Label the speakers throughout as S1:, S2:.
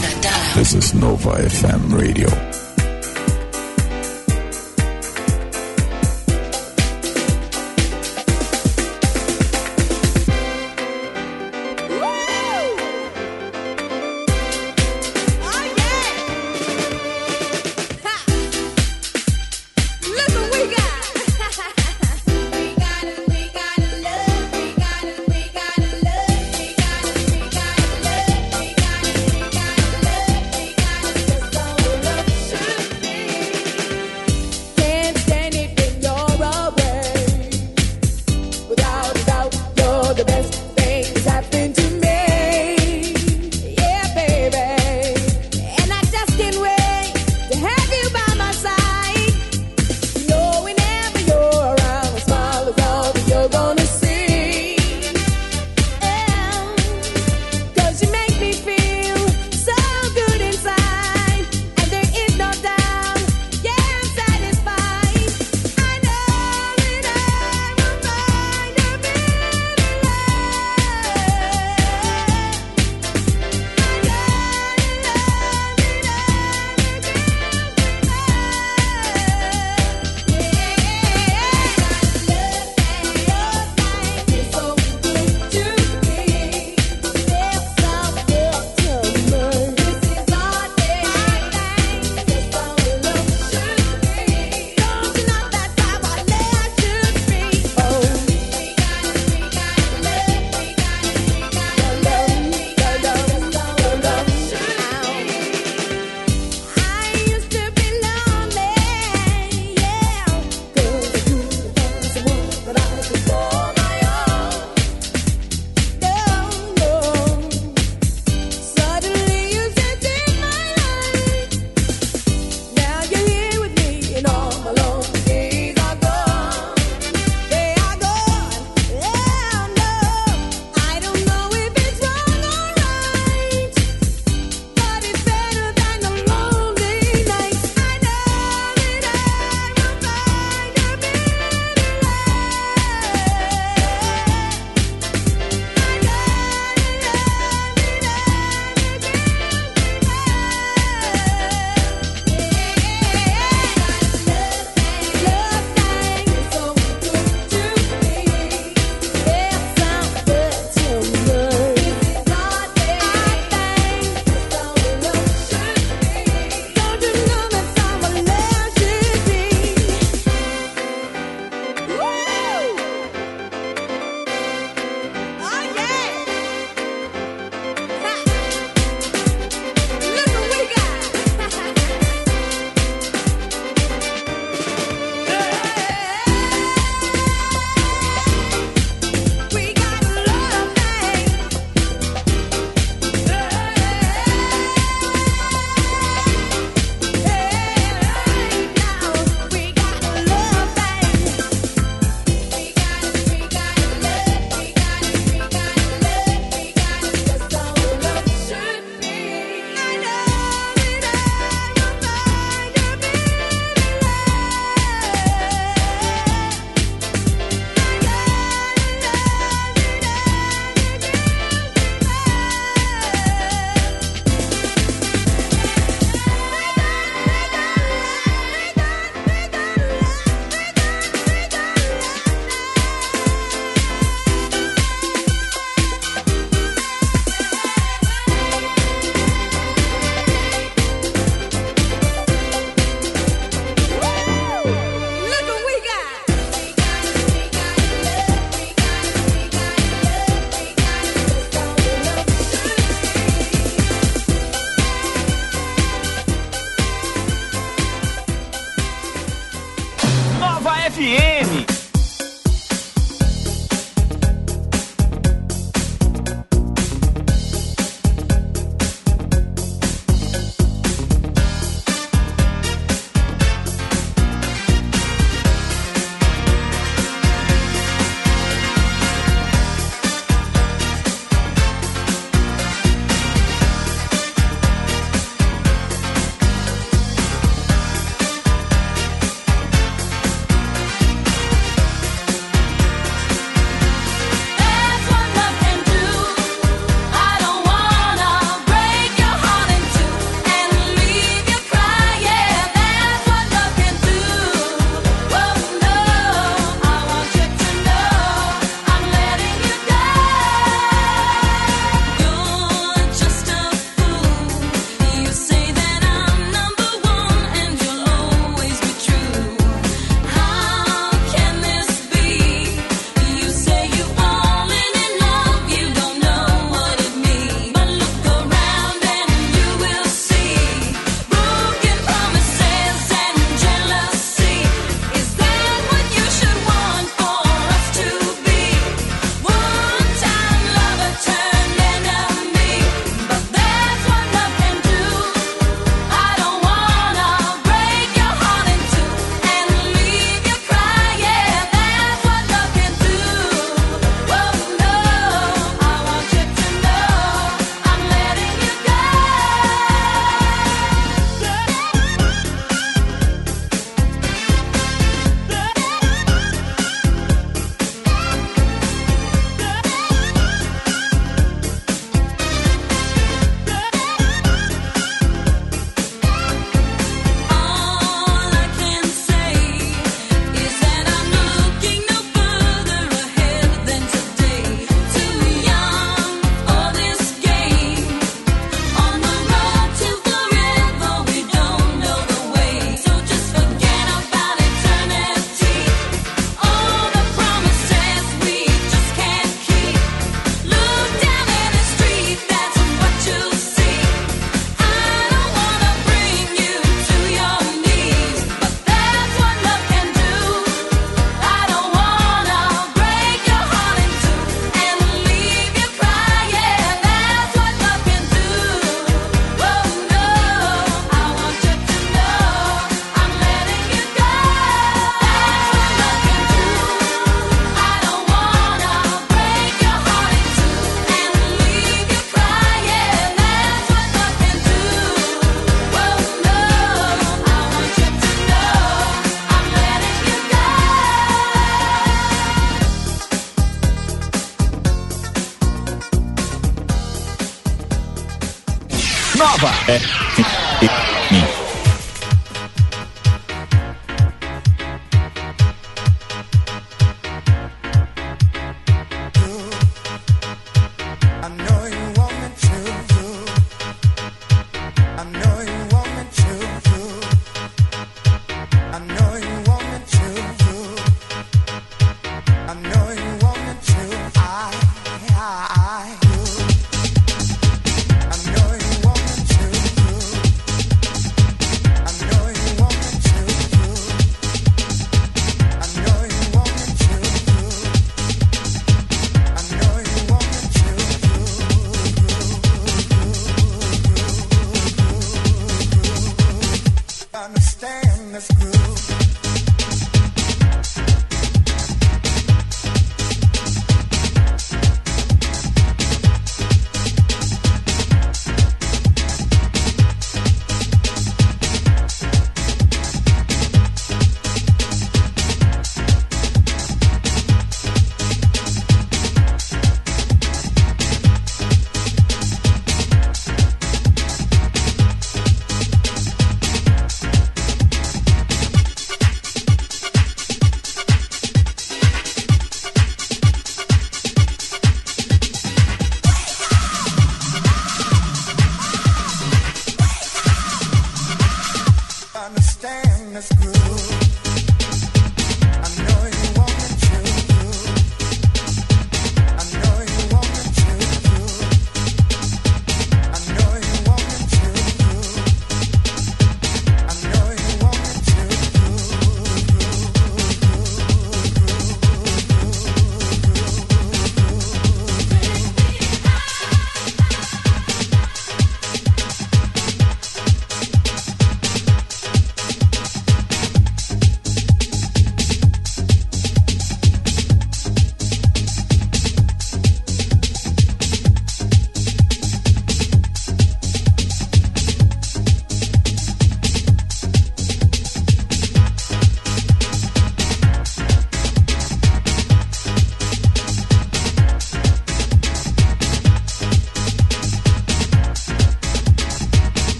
S1: This is Nova FM radio.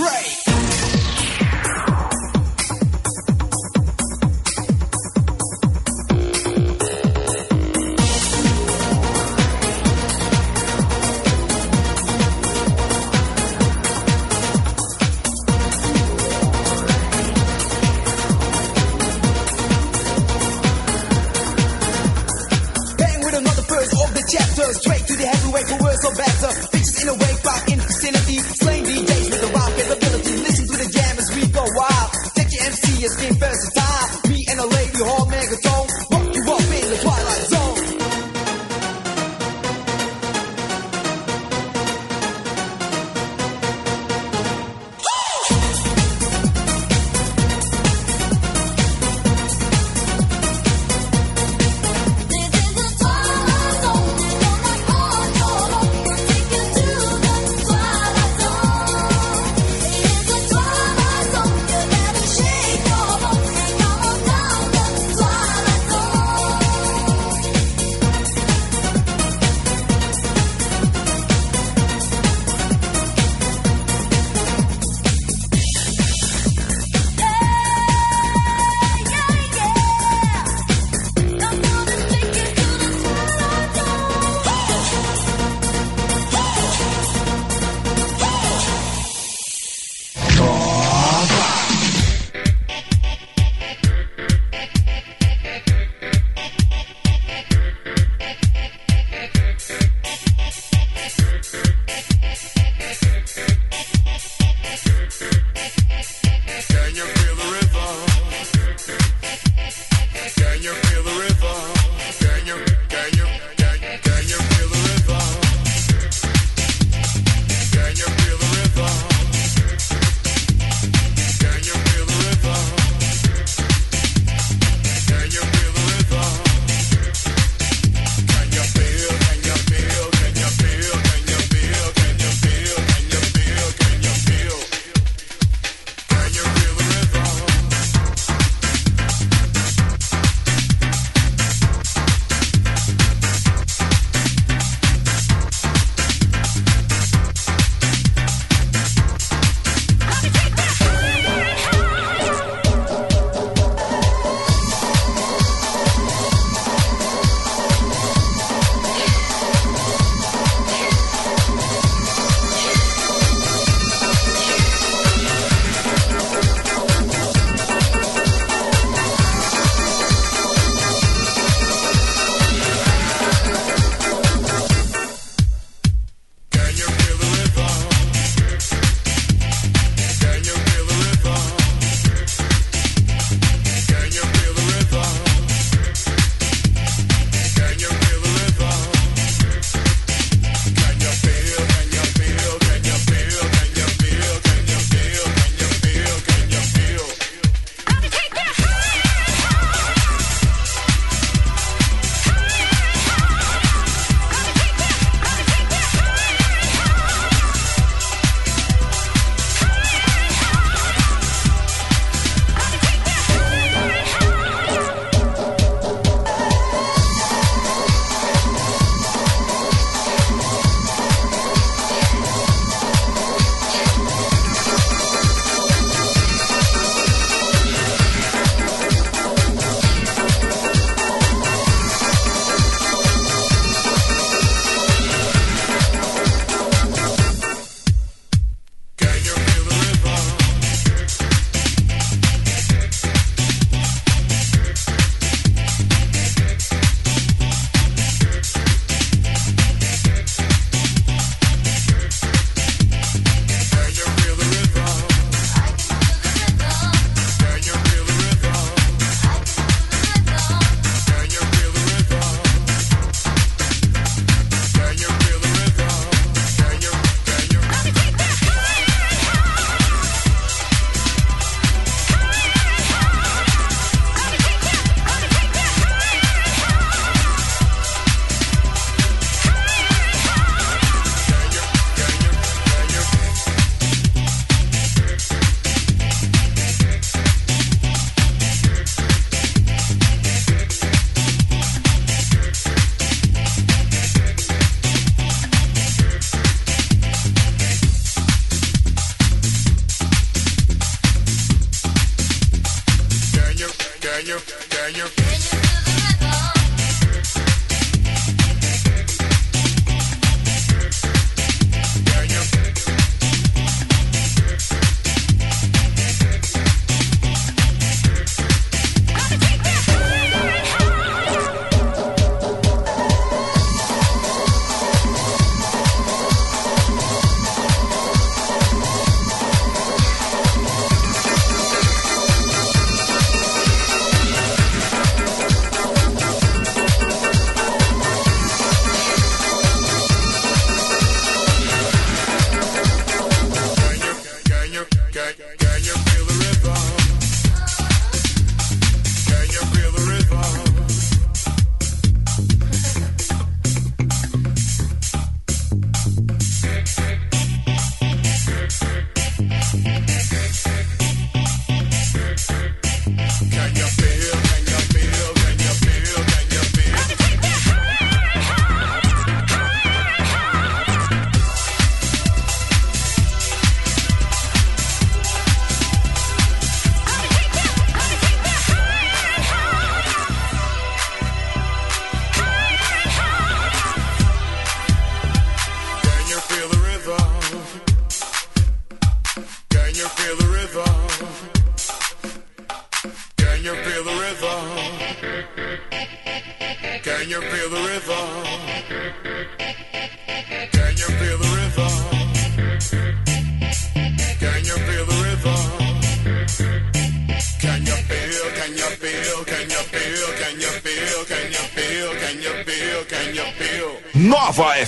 S2: break.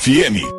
S2: FM.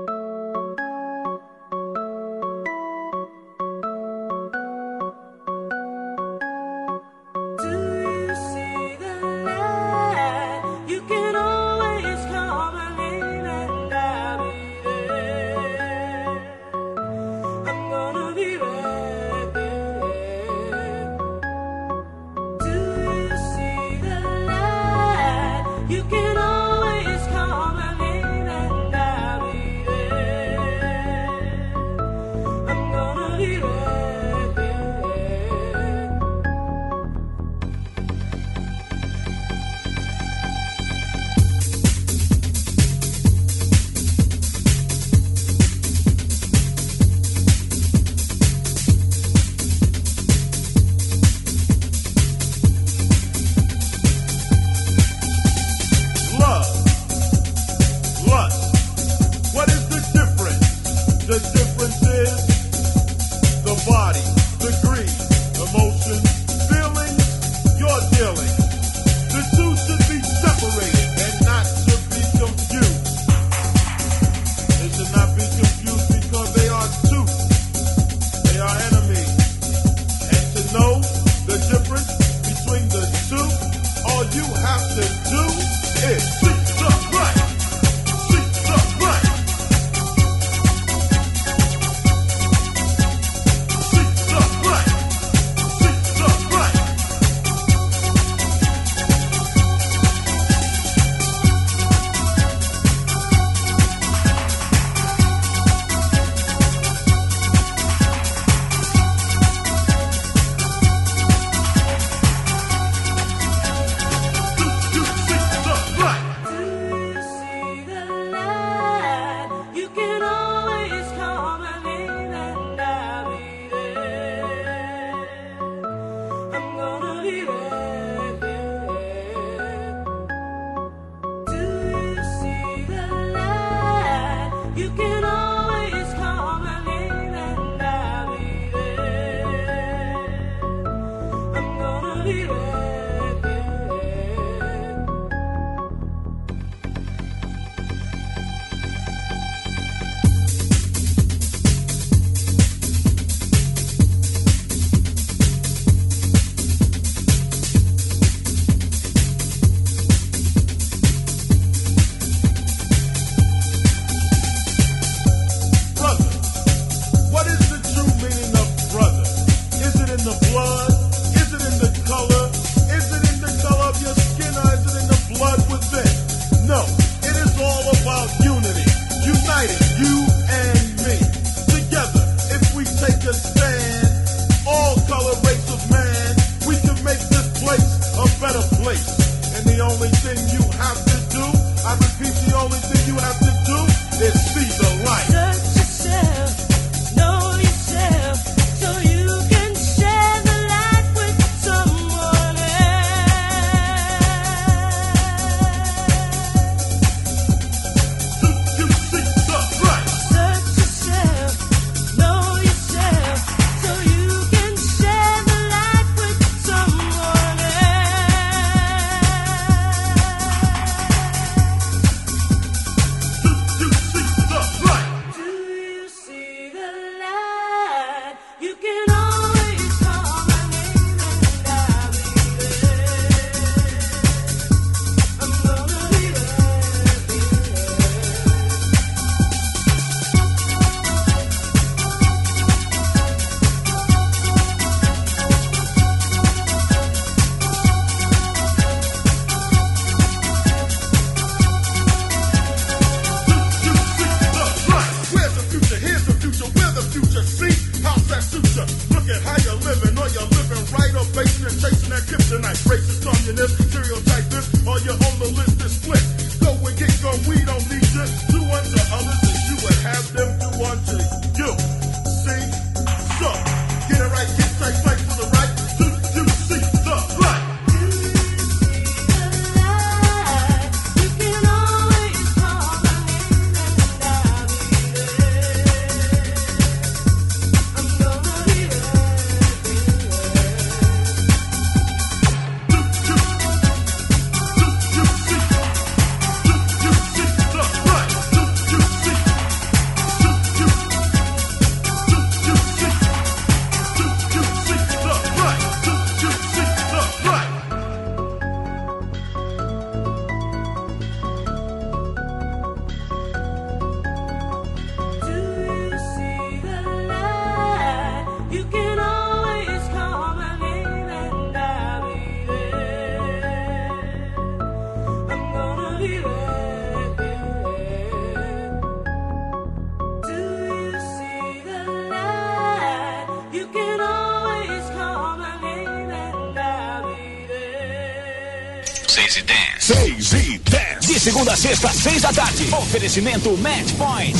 S3: Sexta, seis da tarde. Oferecimento Match Point.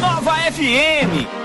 S3: Nova FM.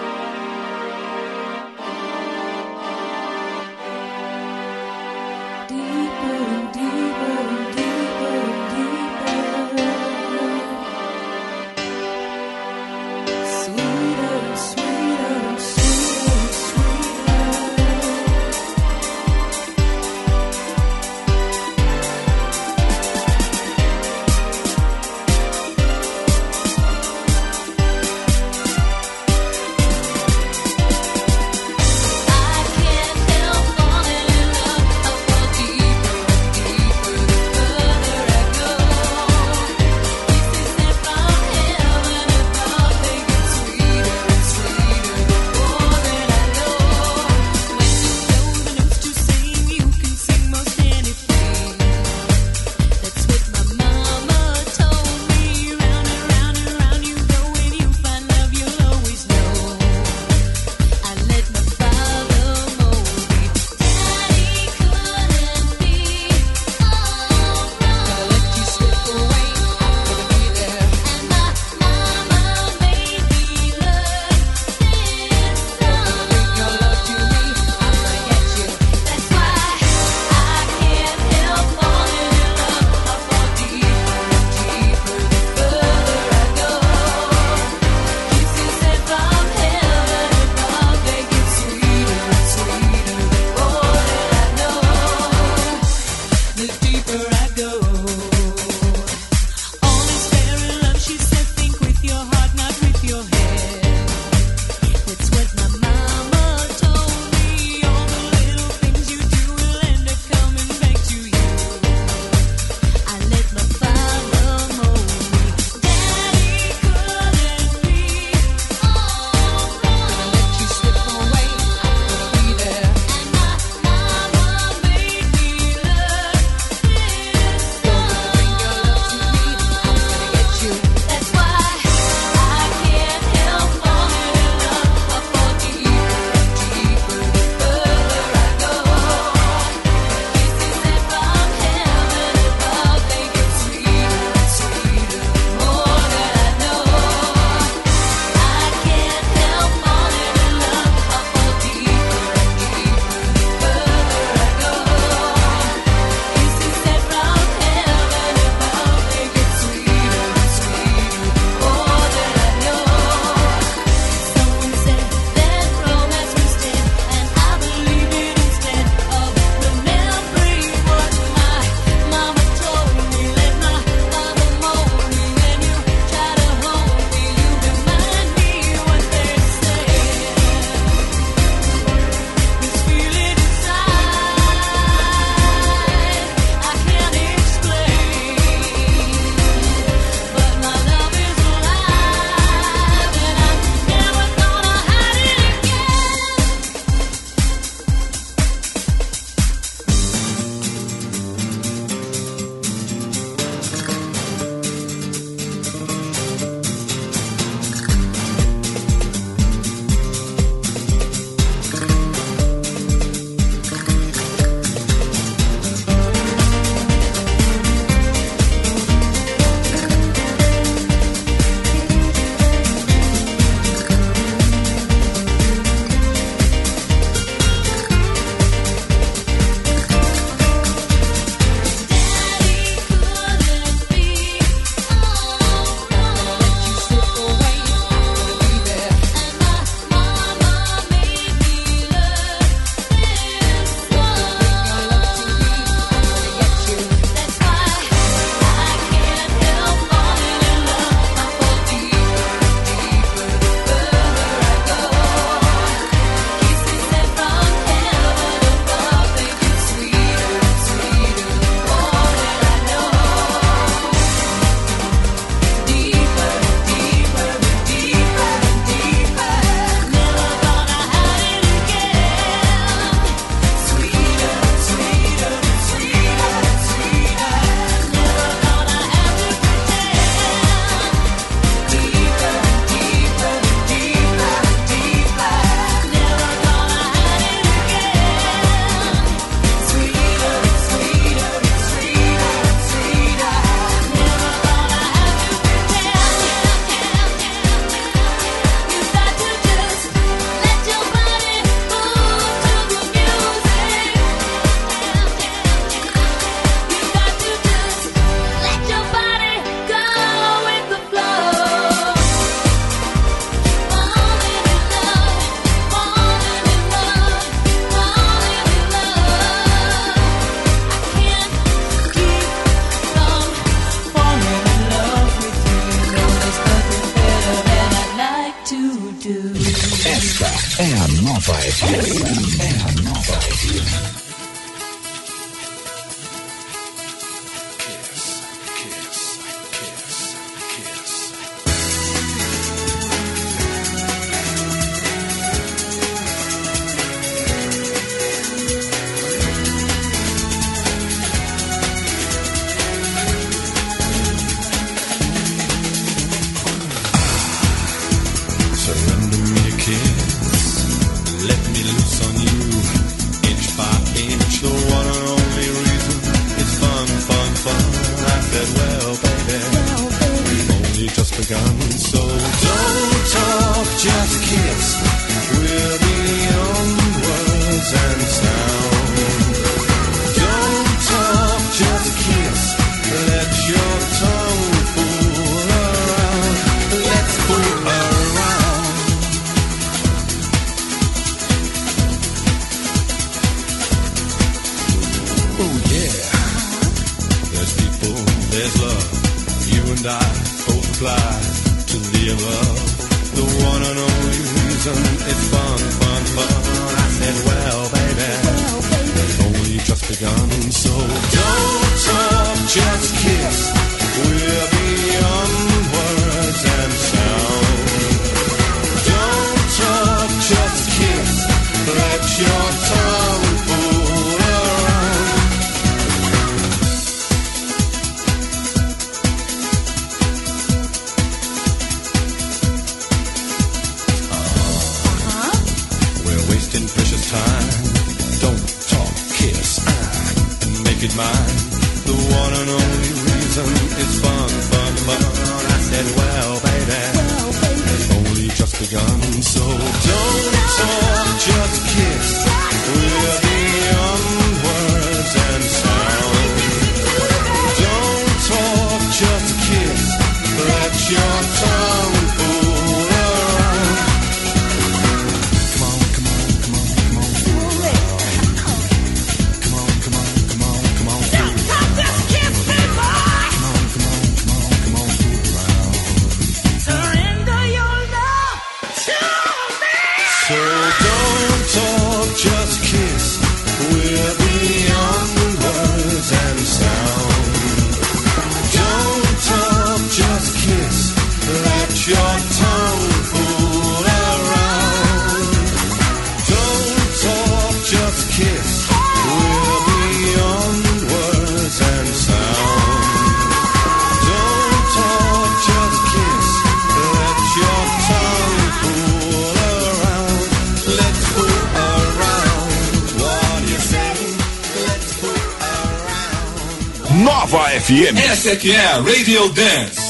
S4: FM.
S5: Essa é que é a Radio Dance.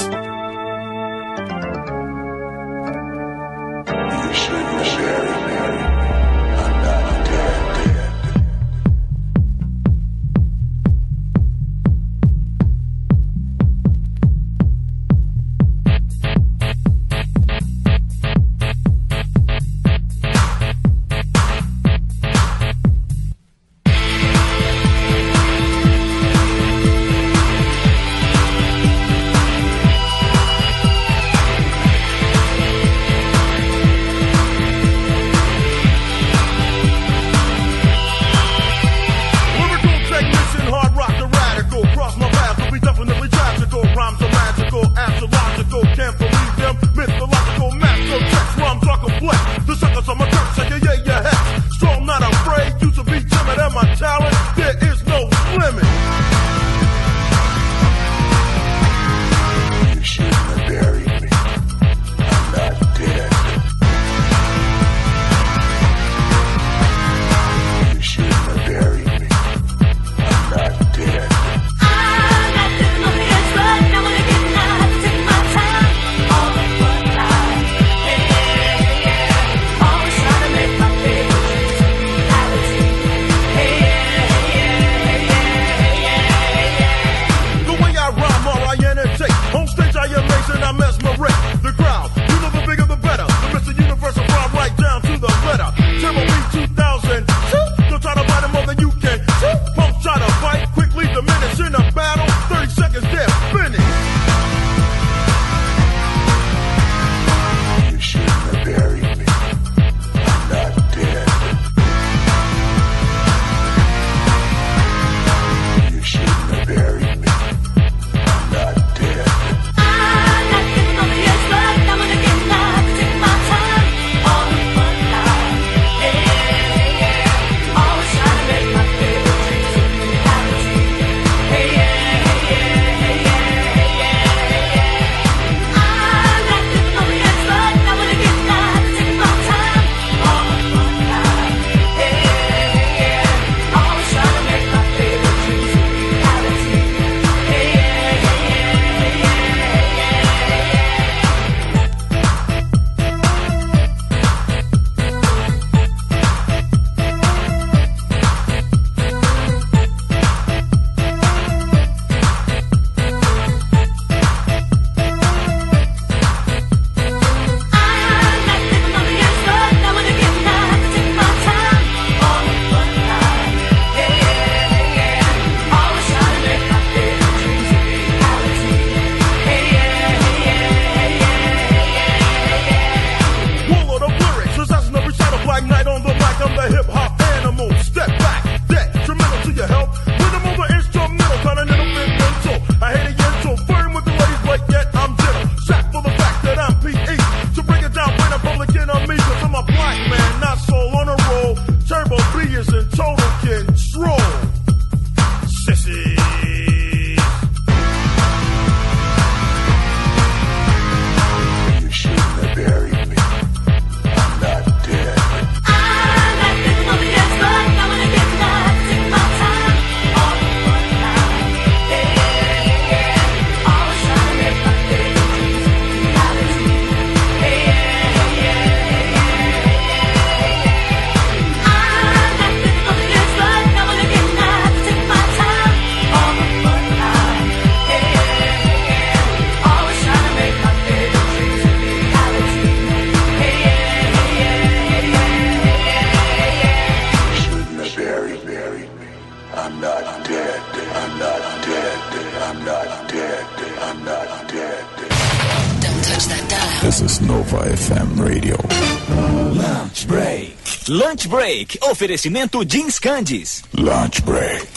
S3: Lunch Break. Oferecimento Jeans Candies.
S4: Lunch Break.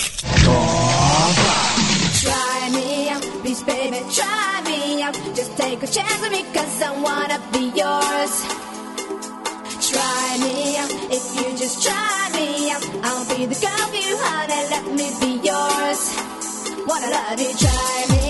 S6: Try me out, please baby, try me out. Just take a chance with me cause I wanna be yours. Try me out, if you just try me out. I'll be the girl for you honey, let me be yours. Wanna love you, try me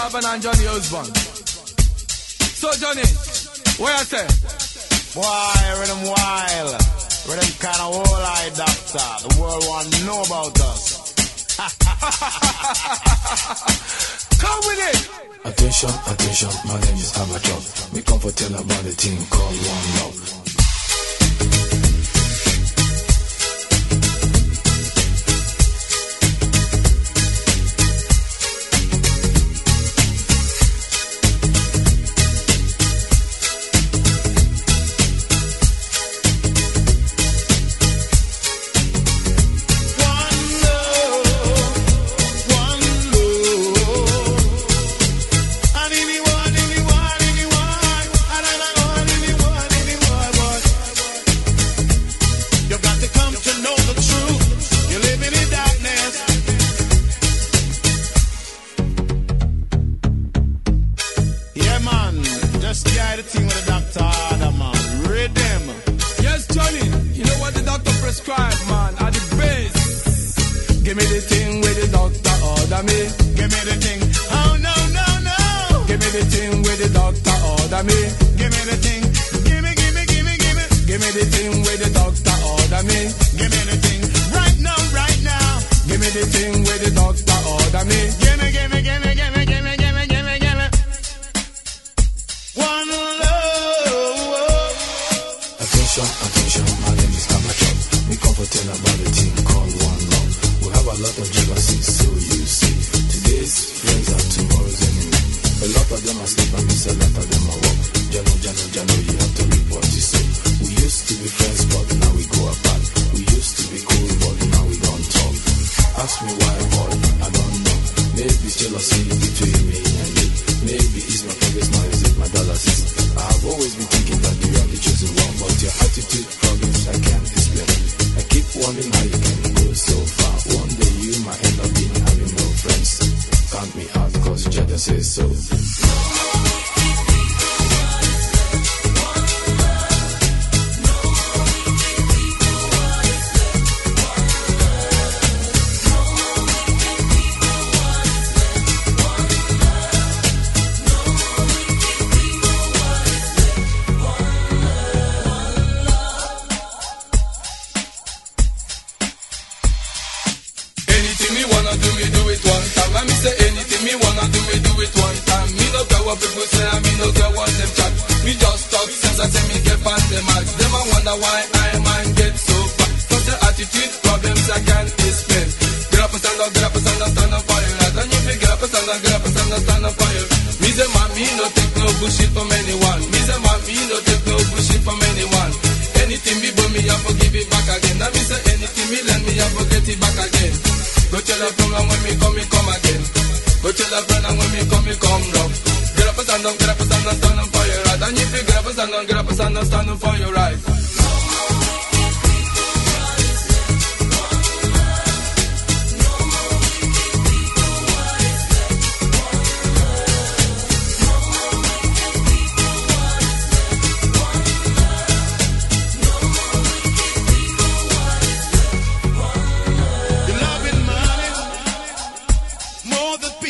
S6: Marvin and
S7: Johnny Osbourne. So Johnny, what you say?
S8: Why, rhythm wild. Rhythm kind of whole eye doctor. The world want to know about us.
S7: come with it.
S4: Attention, attention, my name is Abachov. We come for tell about the team called One Love.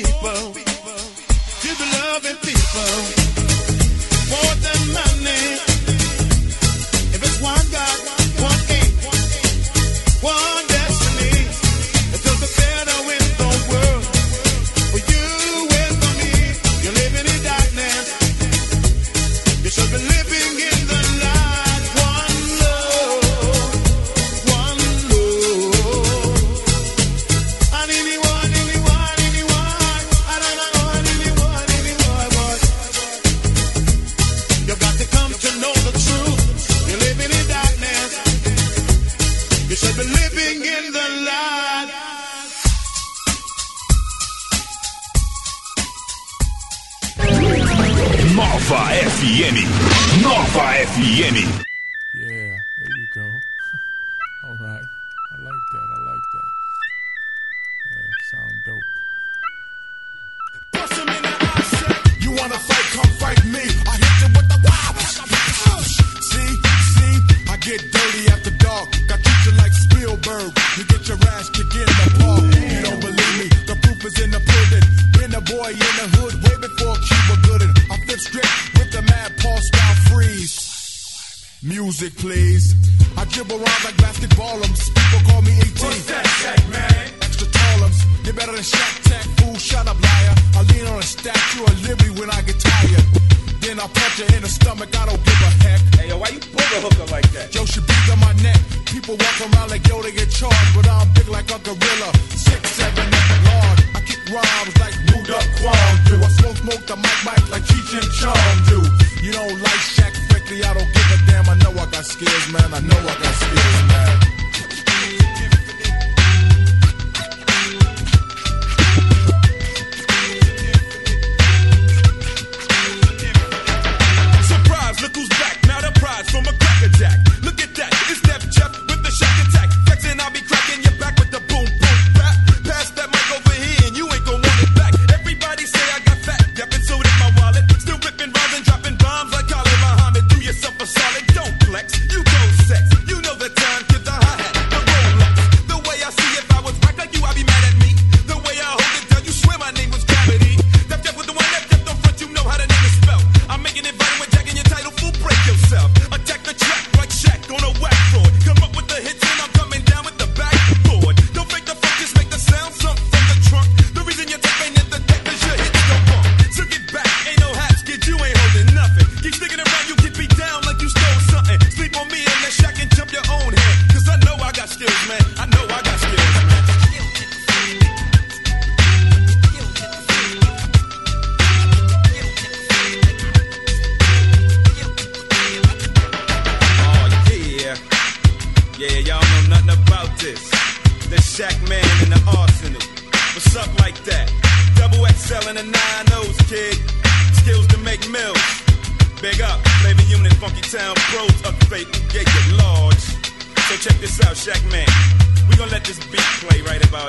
S8: people, to the loving people. More than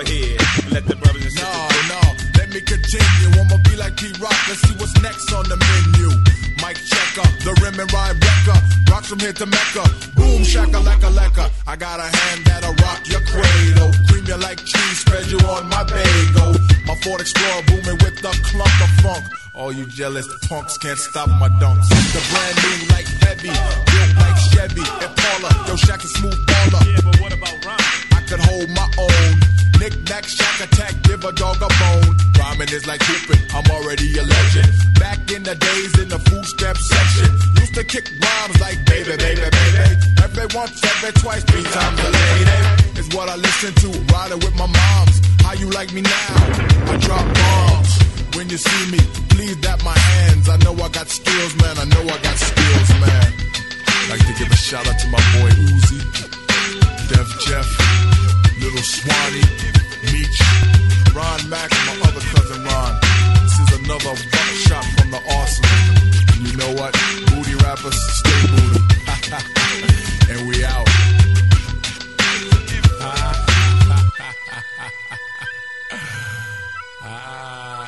S9: play right here. Let the brothers and sisters.
S2: no, let me continue. I'ma be like P Rock. Let's see what's next on the menu. Mike checker, the rim and ride wrecker. Rocks from here to Mecca. Boom, shaka, lacka, lacka. I got a hand that'll rock your cradle. Cream you like cheese, spread you on my bagel. My Ford Explorer booming with the clunk of funk. All you jealous punks can't stop my dunks. The brand new like heavy, built like Chevy. Impala, yo, Shaq is smooth baller.
S9: Yeah, but what about rhyme?
S2: Could hold my own. Knick knack, shack attack, give a dog a bone. Rhyming is like hooping, I'm already a legend. Back in the days in the food step section, used to kick rhymes like baby, baby, baby. Every once, every twice, three times a lady. Is what I listen to, riding with my moms. How you like me now? I drop bombs. When you see me, please dap my hands. I know I got skills, man. I know I got skills, man. Like to give a shout out to my boy Uzi, Dev Jeff, Little Swanee, Meech, Ron Mack, and my other cousin Ron. This is another buckshot from the awesome. And you know what? Booty rappers, stay booty. and we out. Psych.
S3: Ah.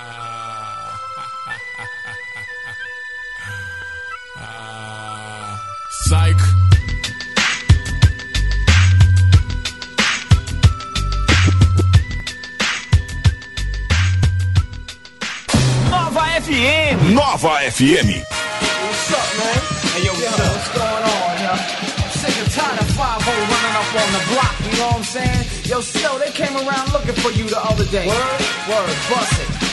S3: FM.
S5: Nova FM.
S10: What's up, man? Hey, yo, what's, what's going on, yo? I'm sick and tired of 5 running up on the block, you know what I'm saying? Yo, still, they came around looking for you the other day. Word? Word, bust it.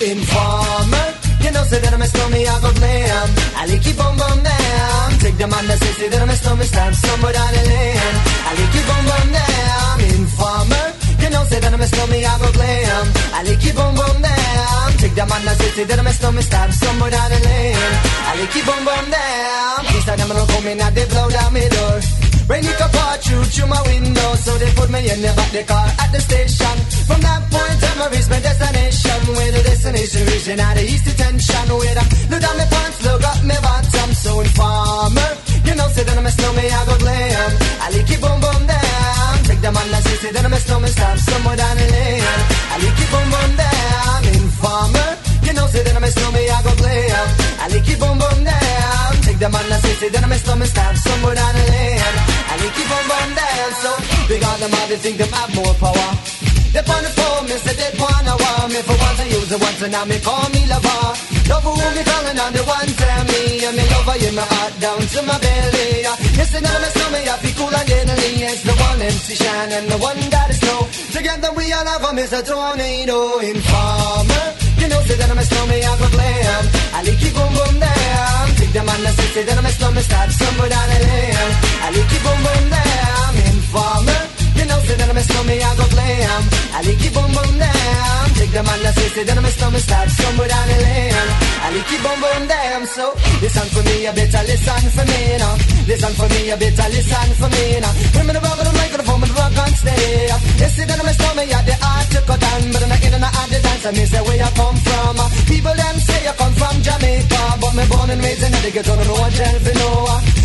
S11: Informer, you know, say that I'm a stormy, I go blam. I like you bum down. Take the man that say, say that I'm a stormy, stand somewhere down the lane. I like you bum bum down. Informer, you know, say that I'm a stormy, I go blam. I like you bum down. Take the man that say, say a stormy, stand blow down my door. Rain it up through through my window, so they put me in the back the car at the station. From that point on, I reached my destination. Where the destination region out of east detention. Where I look down my pants, look up my bottom. So informer, you know, say that I'm a snowman, I go glam. I like it boom boom down. Take the man that say, say that I'm a snowman, stop somewhere down the lane. I like it boom boom down. Informer, you know, say that I'm a snowman, I go glam. I like it boom boom down. Say, say that I'm a snowman, stop somewhere down the lane. I like it boom boom down. So big on them, all they think them have more power. They on the phone, me say they wanna want me for once I use it once and now me call me lover. Love who me calling on the one tell me and me lover in my heart down to my belly. Yes, and now my stomach I feel cool and deadly. It's the one MC Shan and the one that is snow. Together we all have a Mr. Tornado Informer. You know, say that I'm a snowman, I glam. I like you boom boom down. Take them on the say, say that I'm a snowman, start somewhere down the lane. I like you boom boom down. Informer. You know, say that I'm a snowman, I go glam. I like you boom boom down. Take them on the say, say that I'm a snowman, start somewhere down the lane. You boom boom down. So, listen for me, you better listen for me now. Listen for me, you better listen for me now. Women are rocking the microphone, but rock on stay. You see that I'm a snowman, yeah, the art to cut down, but I'm in and out the dance. I miss the way come from. People them say I come from Jamaica, but me born and raised in the ghetto, don't know what tell for no.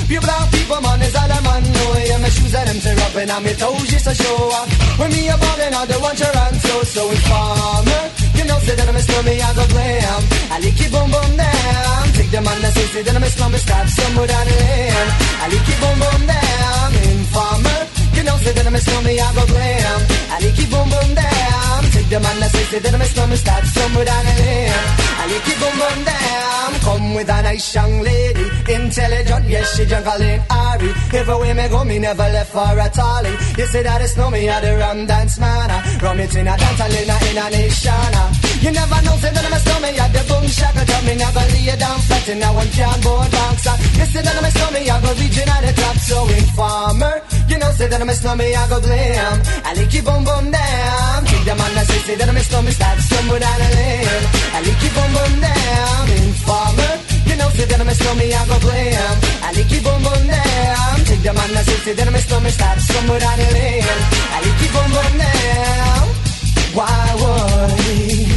S11: Pure black people, man, is all man know. Yeah, my shoes and them tear up and my toes just to show. When me a ballin', I don't want your answer, so informer. You know, say that I'm a slummy, I go glam. I lick it boom boom down. Take the man that say, say that I'm a slummy, stop somewhere down the lane. I lick it boom boom down. Informer. You know, say that I'm a slummy, I go glam. I lick it boom boom down. Take the man that say, say that I'm a slummy, stop somewhere down the lane. It boom boom down. Come with a nice young lady, intelligent, yes she jungle in Ari. Everywhere me go, me never left for a tally. You say that it's no me, I the rum dance man. Rum it in a dance, in a, in a nation. You never know, say that I'm a snowman, yeah, the boom shaka tell me never lay down flat in a one cardboard box. You say that I'm a snowman, I go reaching at the top, so informer. You know, say that I'm a snowman, I go blam. I lick you boom boom down. Take the man that say, say that I'm a snowman, start somewhere down the lane. I lick you boom boom down. Informer. You know, say that I'm a snowman, I go blam. I lick you boom boom down. Take the man that say, say that I'm a snowman, start somewhere down the lane. I lick you boom boom down. Why would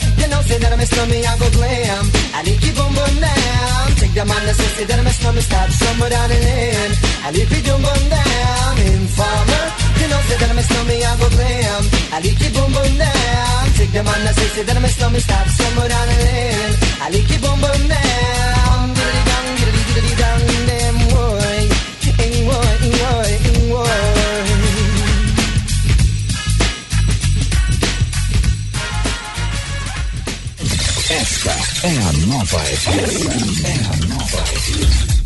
S11: know, say that I'm a snowman, I go glam. I lick you boom boom down. Take the man say, that I'm a snowman, start somewhere down the lane. I lick you boom boom down. Informer, you know, say that I'm a snowman, I go glam. I lick you boom boom down. Take the man say, that I'm a snowman, start somewhere down the lane. I lick you boom boom down. Diddly dong, diddly diddly dong,
S3: é a nova FM. É a nova FM.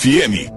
S6: FM.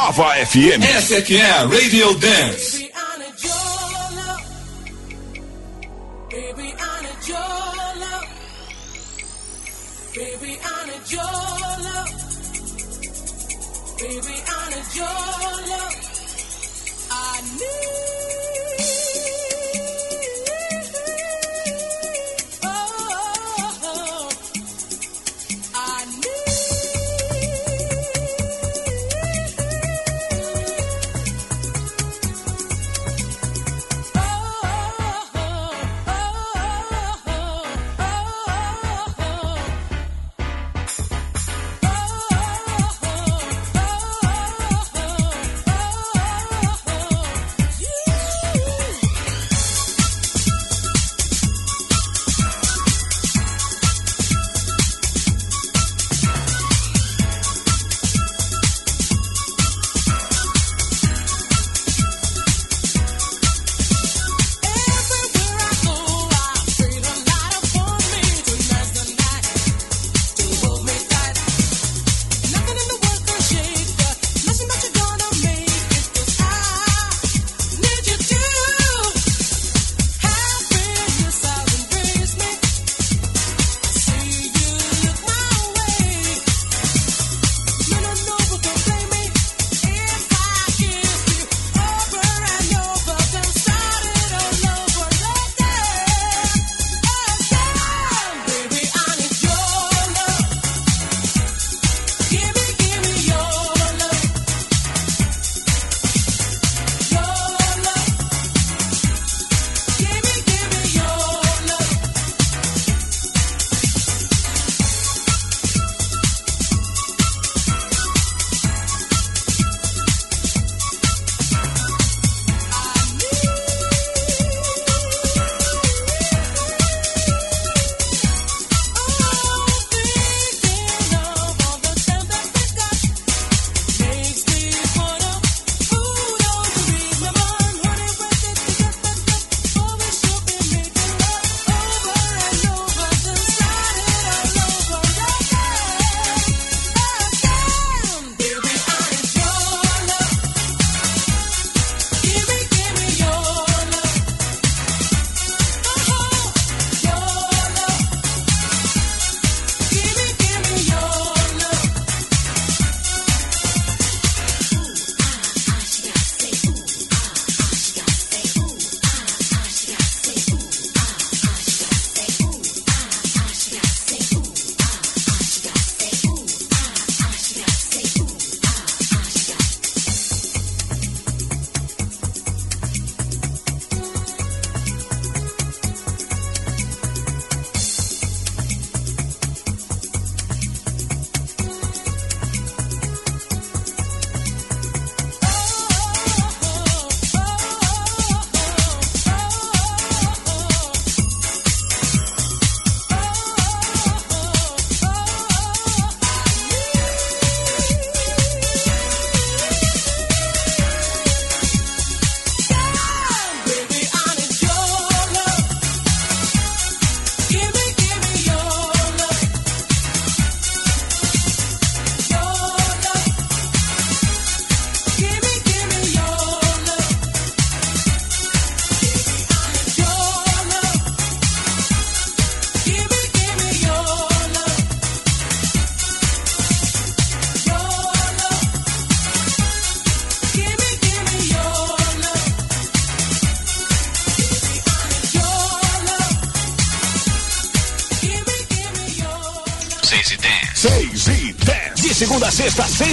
S6: Nova FM.
S12: Essa é que é a Radio Dance.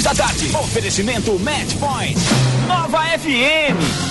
S2: Da tarde. Oferecimento Match Point. Nova FM.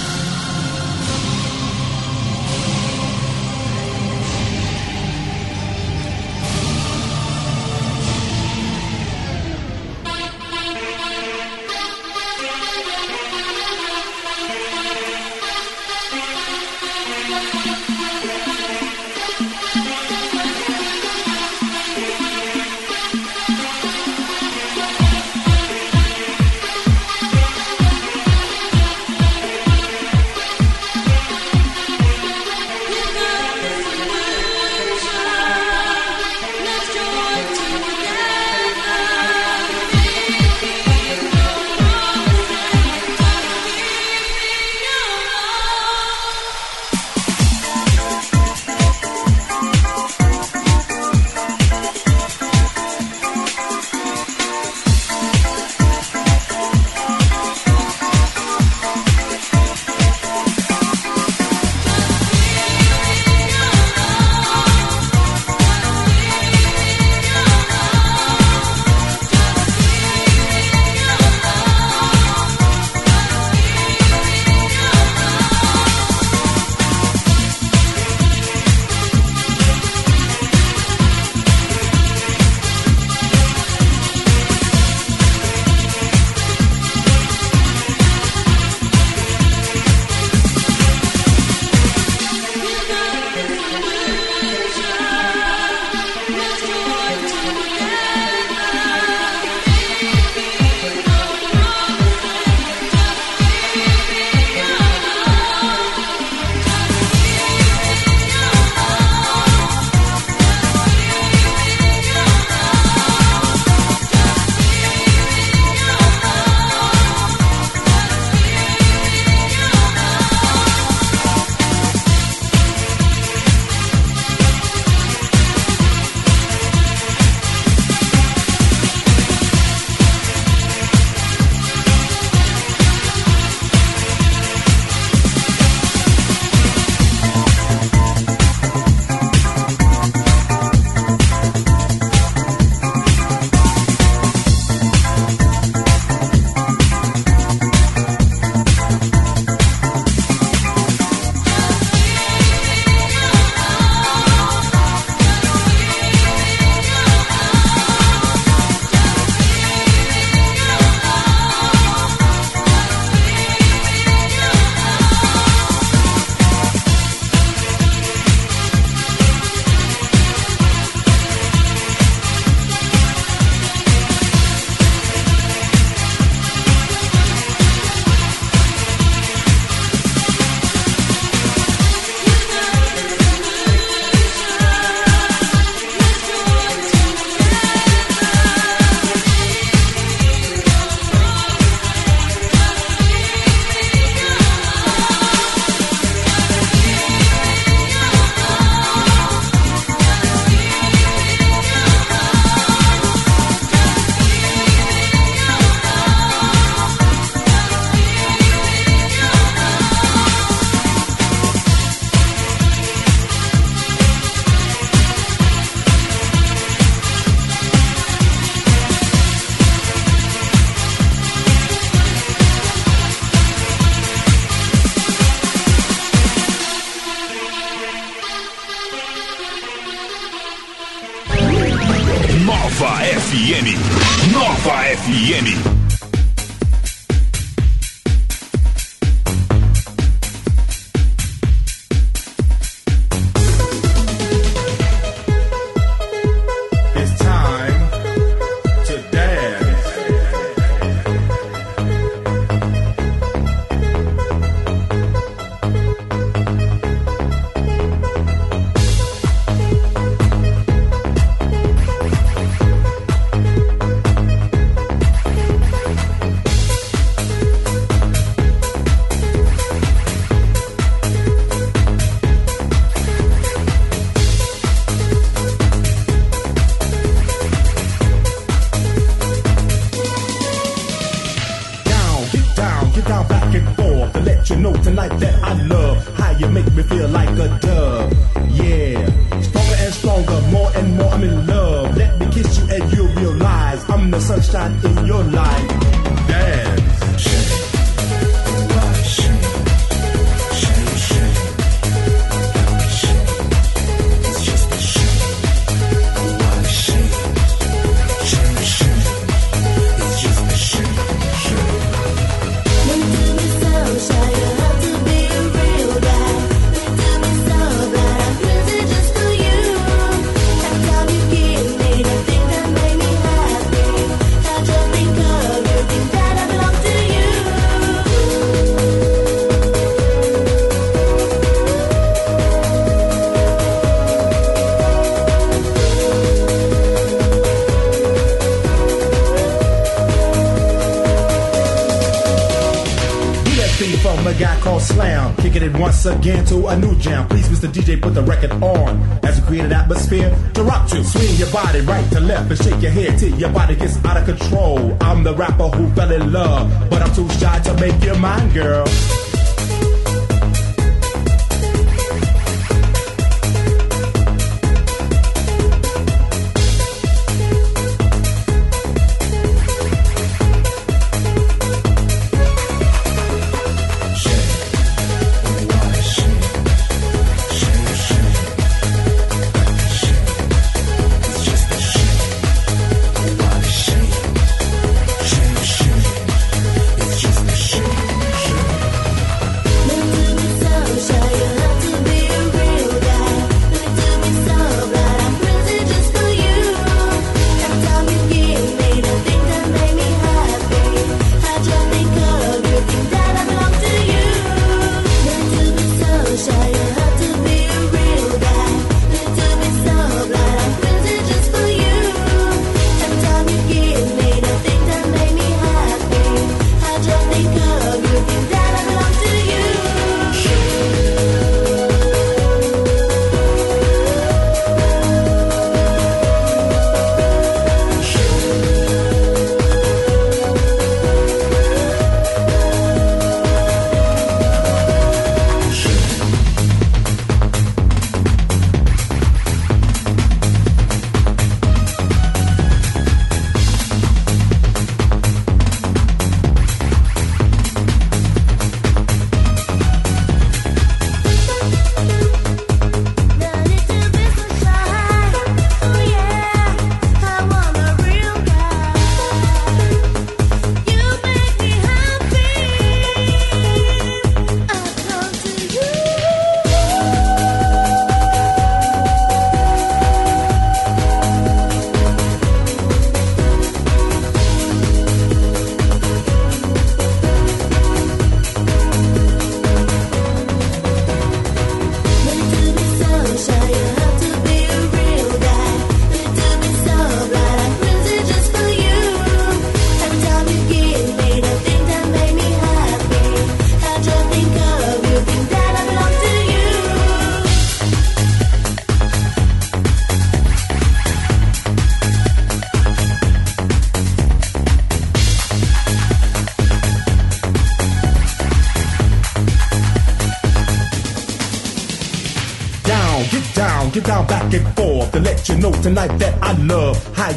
S2: Again to a new jam. Please, Mr. DJ, put the record on. As we create an atmosphere to rock to. Swing your body right to left and shake your head till your body gets out of control. I'm the rapper who fell in love, but I'm too shy to make you mine, girl.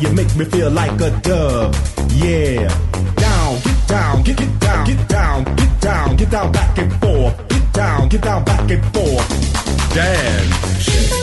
S2: You make me feel like a dove. Yeah. Down, get down, get get down, get down, get down, get down back and forth. Get down, get down back and forth. Dance.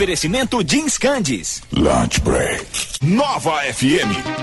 S3: Oferecimento Jeans Candies.
S13: Lunch break.
S3: Nova FM.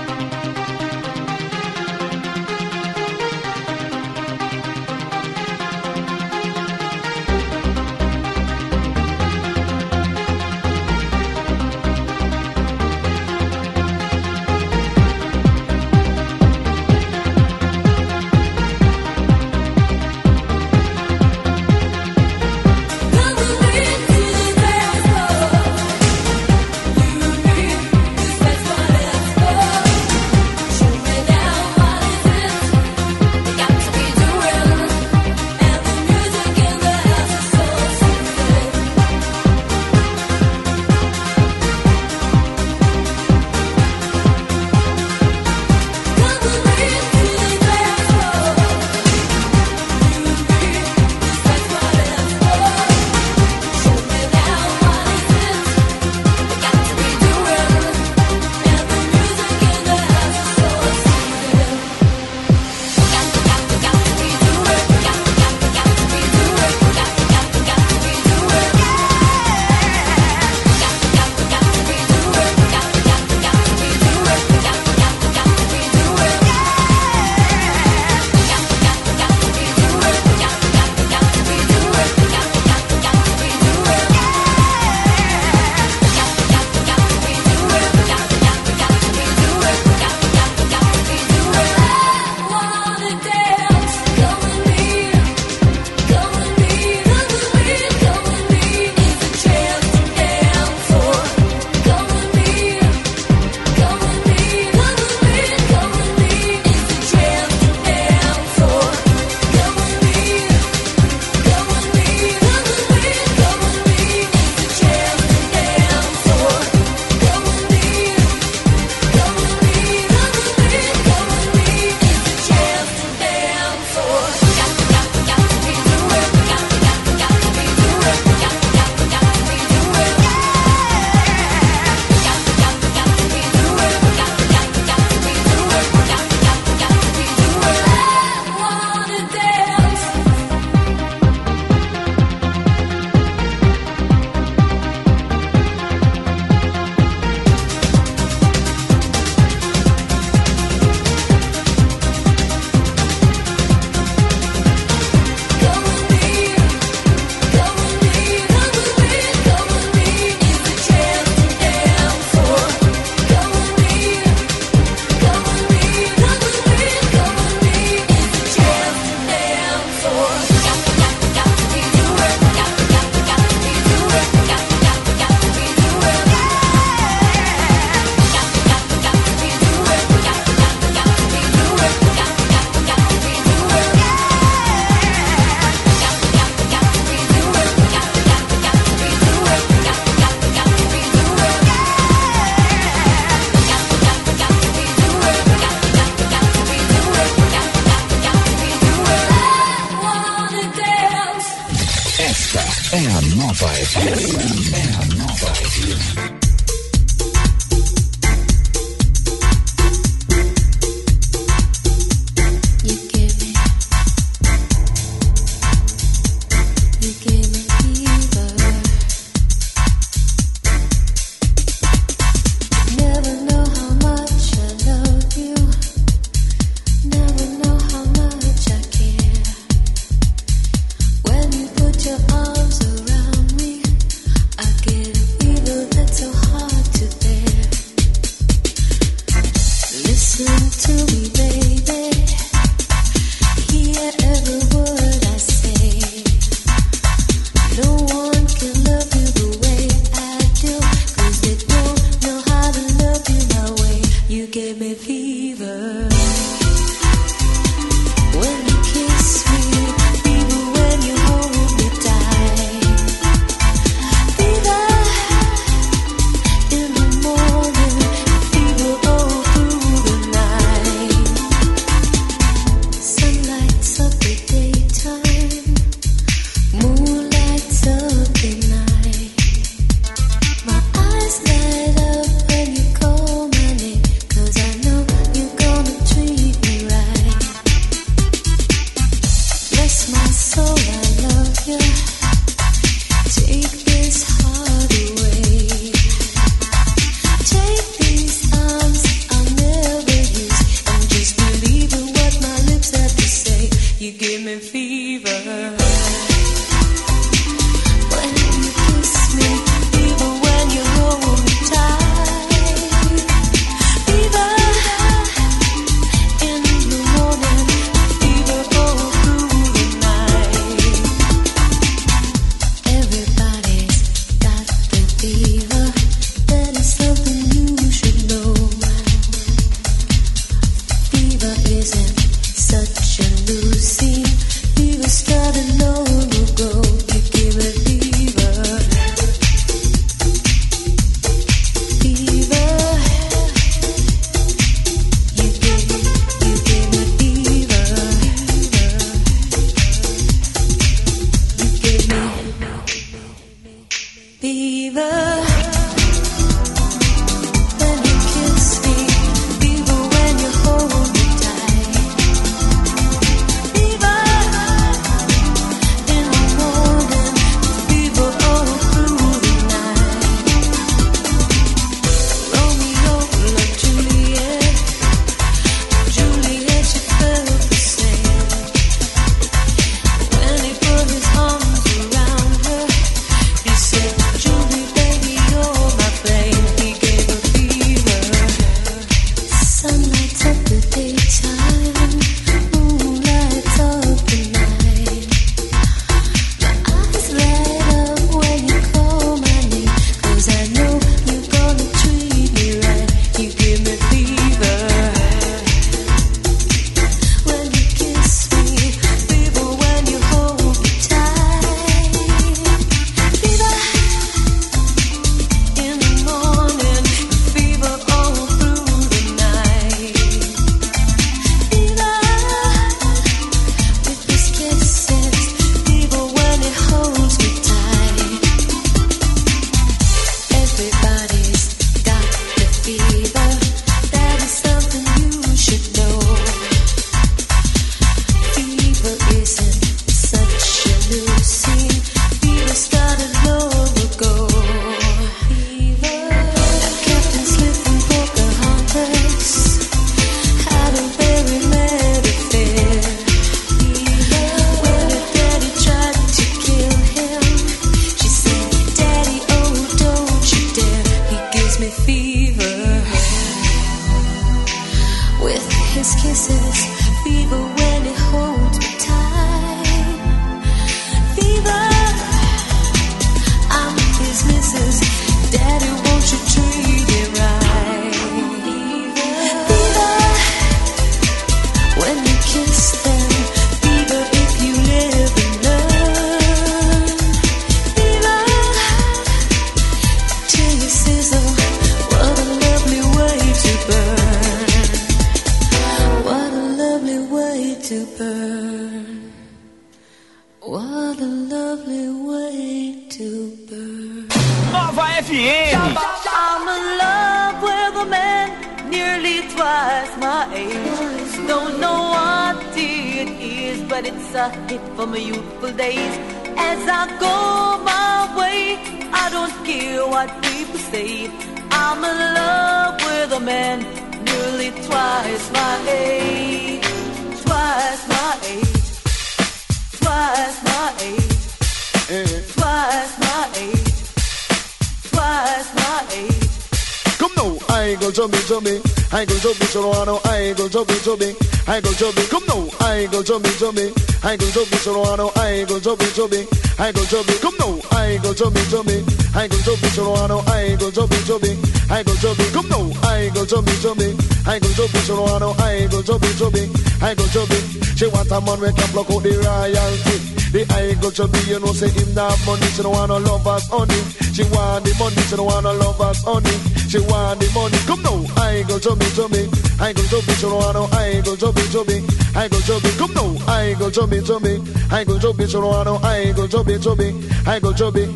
S14: Now, I go chubby chubby, I go chubby choroano, I go chubby chubby, I go chubby. Come now, I go chubby chubby, I go chubby choroano, I go chubby chubby, I go chubby. Come now, I go chubby chubby, I go chubby choroano, I go chubby chubby, I go chubby. Come now, I go chubby chubby, I go chubby choroano, I go chubby chubby, I go chubby. She want a man we can block out the royalty. The I go chubby, you know say him not money, she don't want no lovers honey. She want the money, she don't want no lovers honey. She want the money. Come now, I go chubby chubby, I go chubby choroano, I go chubby chubby, I go chubby. Come now, I go chubby chubby, I go chubby choroano, I go chubby chubby, I go chubby.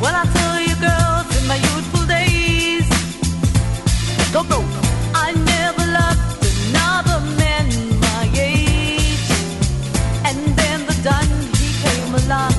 S3: Well, I tell you, girls, in my youthful days,
S14: Come now.
S3: I never loved another man my age. And then the done, he came along,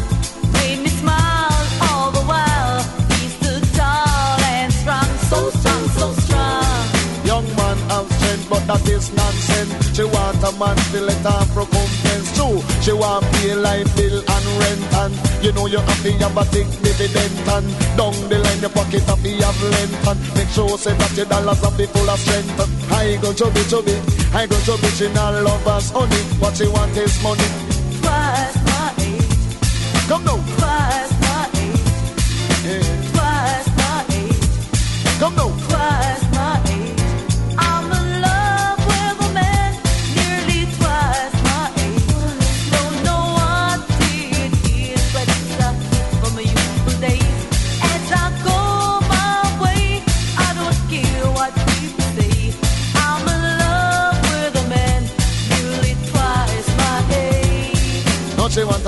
S14: that is nonsense. She want a man to let her recompense too. She want pay light bill and rent and you know you have to have a big dividend and down the line your pocket have to have length and make sure say that your dollars have be full of strength. I go chubby chubby, I go chubby. She not love us honey. What she want is money.
S6: Twice my age.
S14: Come now.
S6: Twice my age. Yeah. Twice my age.
S14: Come now.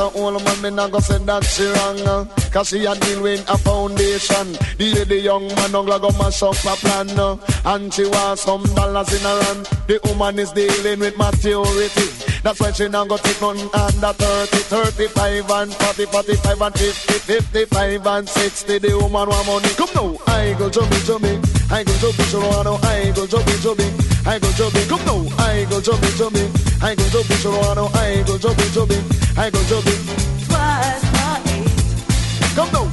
S6: A
S14: old man, me not go say that she wrong Cause she a deal with a foundation. The the young man no go mash up a plan And she want some dollars in her hand. The woman is dealing with maturity. That's why she not go take nothing under 30 35 and 40, 45 and 50 55 and 60 The woman want money. Come now, I go chubby chubby I go chubby chubby I go chubby chubby I go chubby Come now, I go chubby chubby I go chubby chubby I go chubby chubby I go chubby
S6: Twice my age.
S14: Come now.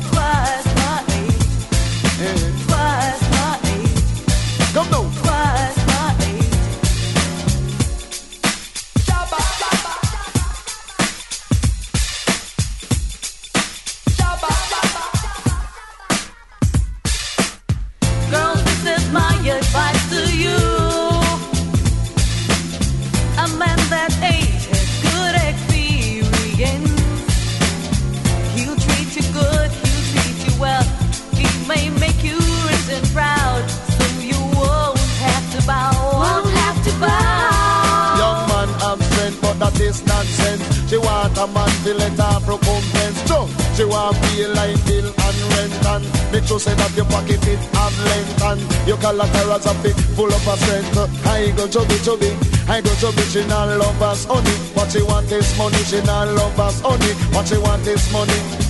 S6: A man to
S14: let her recompense. So she want pay like bill and rent and make sure say that your pocket fit have length and your collaterals are big, full of a strength. I go chubby chubby, I go chubby. She not love us honey, what she want is money. She not love us honey, what she want is money.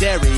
S9: The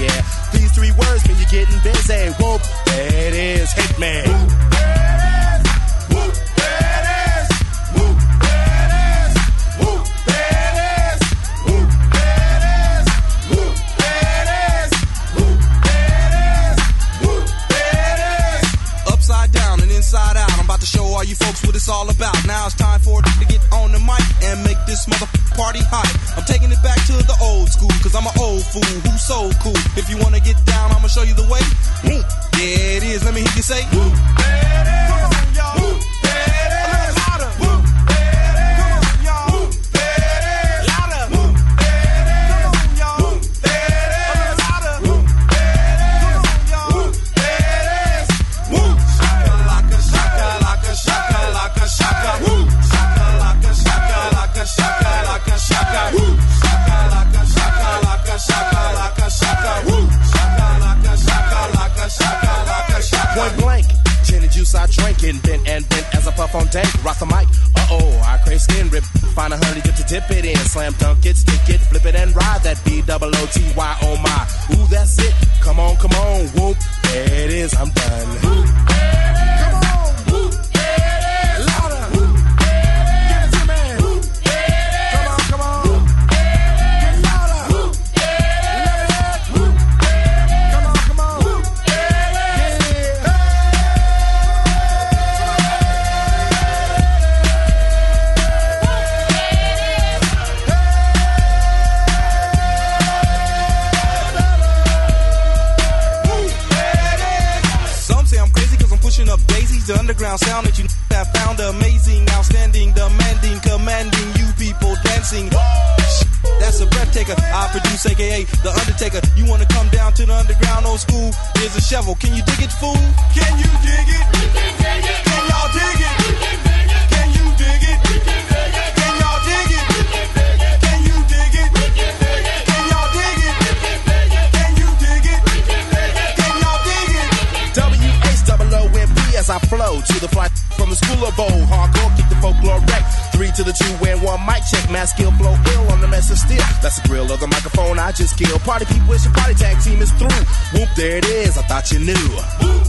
S9: one mic check, my skill blow ill on the mess of steel. That's the grill of the microphone I just killed. Party people, it's your party tag team is through. Whoop, there it is. I thought you knew.
S5: Whoop,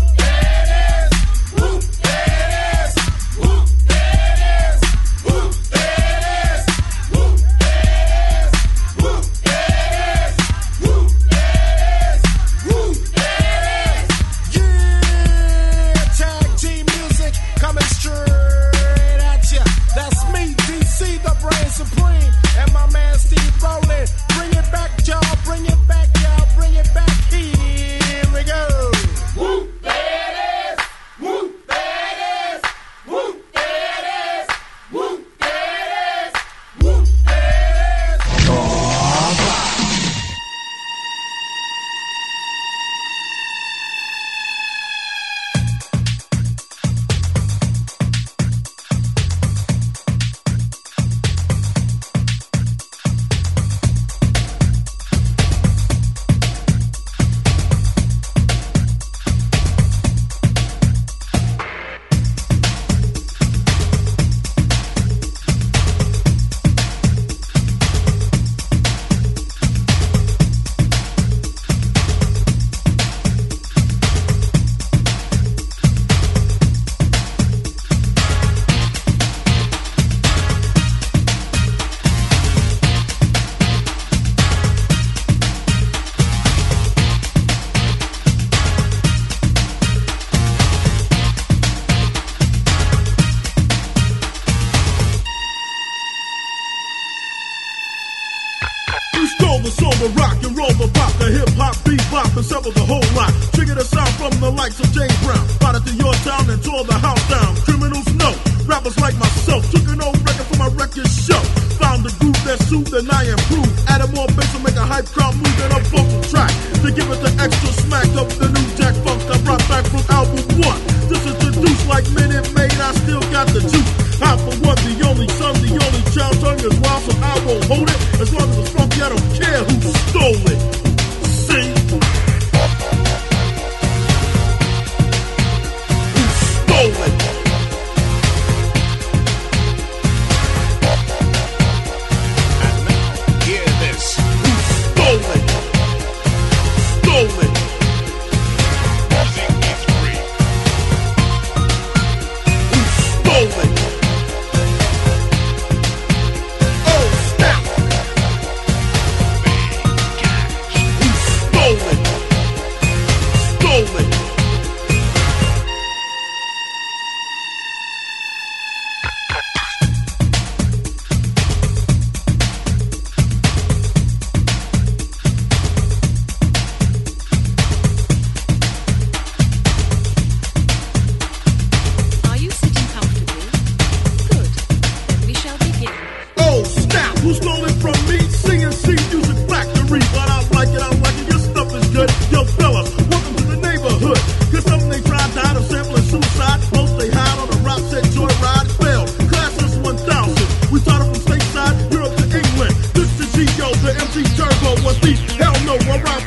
S5: around